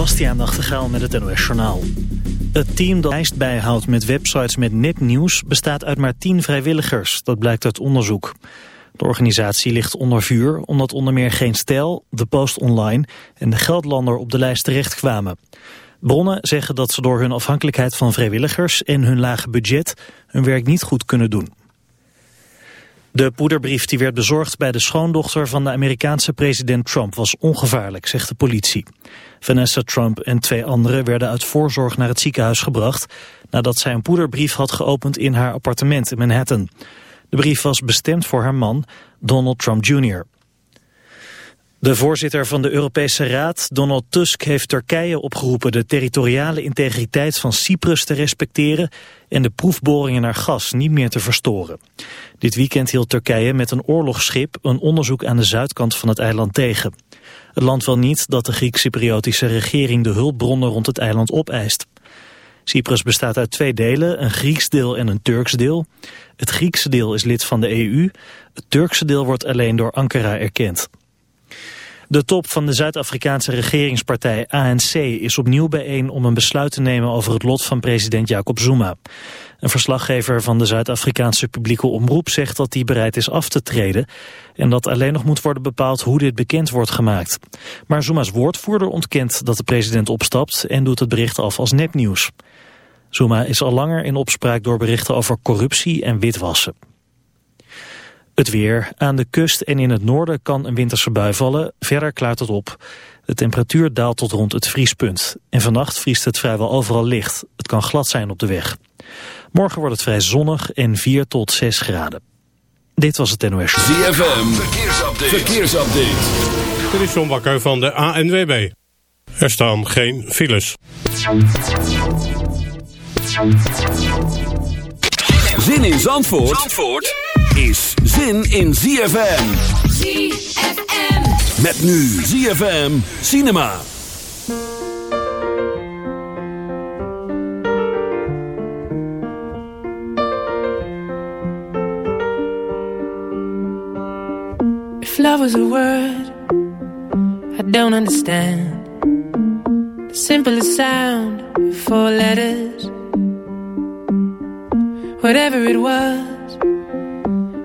Bastiaan Nachtegaal met het NOS Journaal. Het team dat lijst bijhoudt met websites met nepnieuws bestaat uit maar tien vrijwilligers. Dat blijkt uit onderzoek. De organisatie ligt onder vuur omdat onder meer Geen Stijl, De Post Online en De Geldlander op de lijst terechtkwamen. Bronnen zeggen dat ze door hun afhankelijkheid van vrijwilligers en hun lage budget hun werk niet goed kunnen doen. De poederbrief die werd bezorgd bij de schoondochter van de Amerikaanse president Trump was ongevaarlijk, zegt de politie. Vanessa Trump en twee anderen werden uit voorzorg naar het ziekenhuis gebracht nadat zij een poederbrief had geopend in haar appartement in Manhattan. De brief was bestemd voor haar man, Donald Trump Jr. De voorzitter van de Europese Raad, Donald Tusk, heeft Turkije opgeroepen de territoriale integriteit van Cyprus te respecteren en de proefboringen naar gas niet meer te verstoren. Dit weekend hield Turkije met een oorlogsschip een onderzoek aan de zuidkant van het eiland tegen. Het land wil niet dat de Griek-Cypriotische regering de hulpbronnen rond het eiland opeist. Cyprus bestaat uit twee delen, een Grieks deel en een Turks deel. Het Griekse deel is lid van de EU, het Turkse deel wordt alleen door Ankara erkend. De top van de Zuid-Afrikaanse regeringspartij ANC is opnieuw bijeen om een besluit te nemen over het lot van president Jacob Zuma. Een verslaggever van de Zuid-Afrikaanse publieke omroep zegt dat hij bereid is af te treden en dat alleen nog moet worden bepaald hoe dit bekend wordt gemaakt. Maar Zuma's woordvoerder ontkent dat de president opstapt en doet het bericht af als nepnieuws. Zuma is al langer in opspraak door berichten over corruptie en witwassen. Het weer. Aan de kust en in het noorden kan een winterse bui vallen. Verder klaart het op. De temperatuur daalt tot rond het vriespunt. En vannacht vriest het vrijwel overal licht. Het kan glad zijn op de weg. Morgen wordt het vrij zonnig en 4 tot 6 graden. Dit was het NOS. ZFM. Verkeersupdate. Verkeersupdate. Dit is John Bakker van de ANWB. Er staan geen files. Zin in Zandvoort? Zandvoort? Is zin in ZFM. ZFM. Met nu ZFM Cinema. If love was a word I don't understand The simplest sound Four letters Whatever it was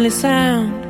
only sound.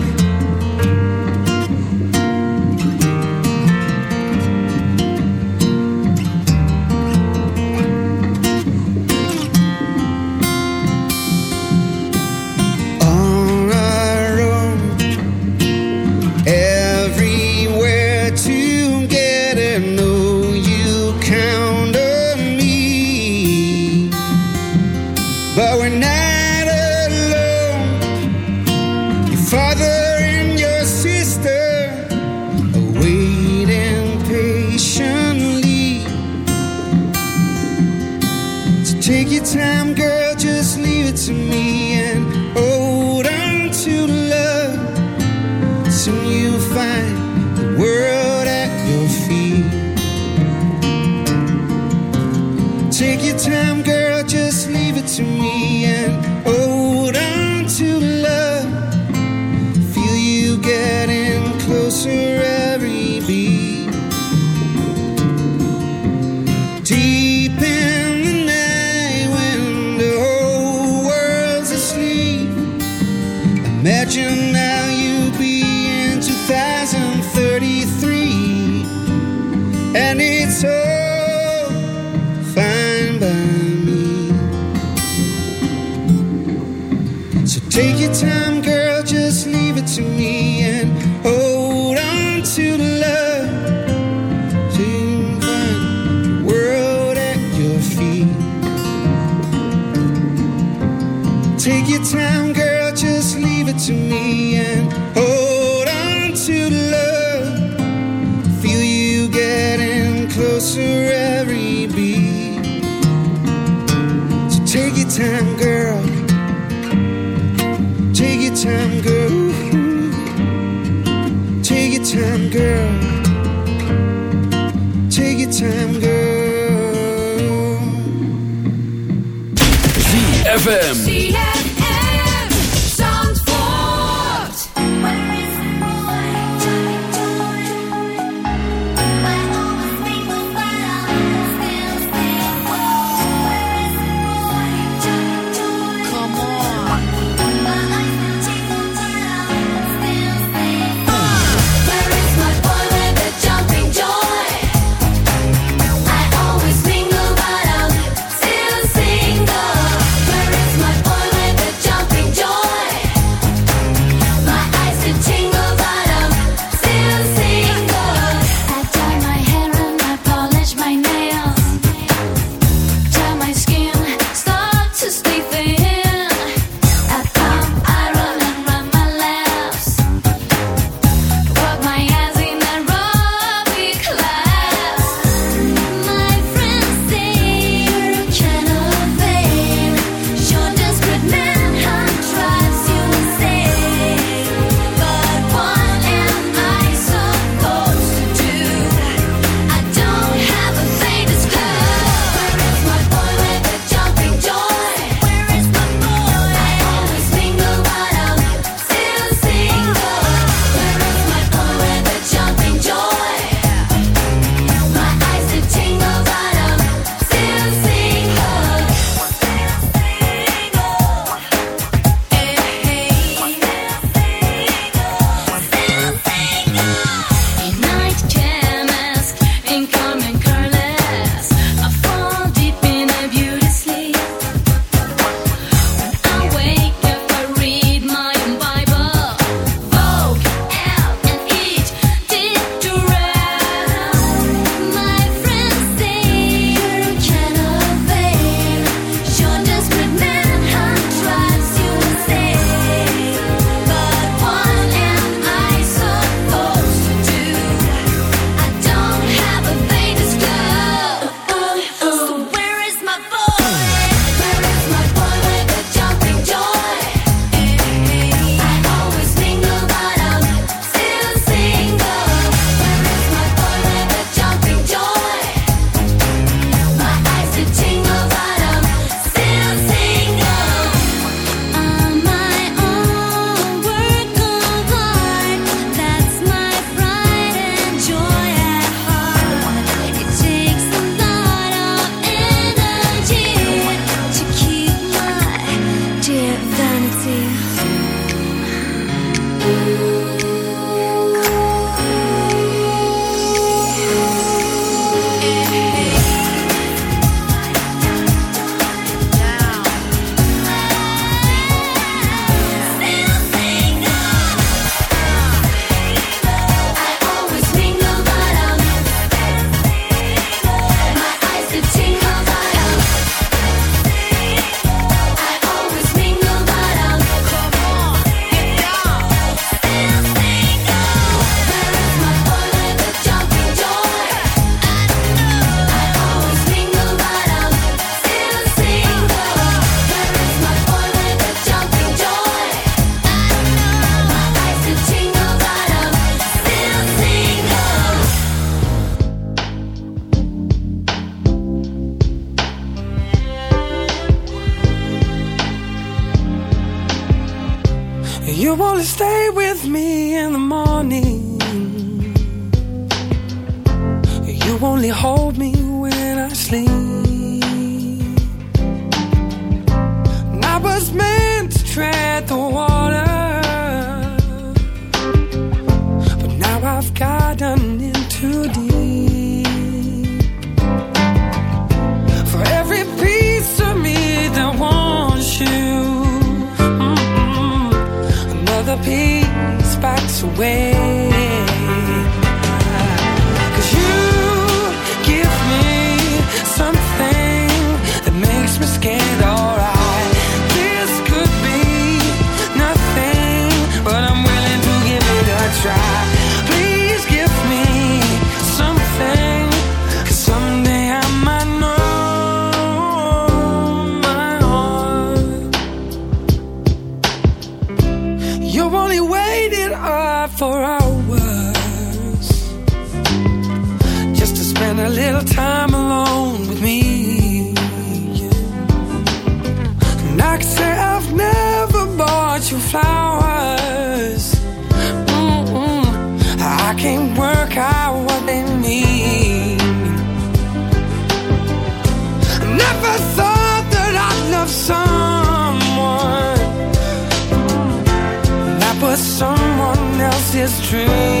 else's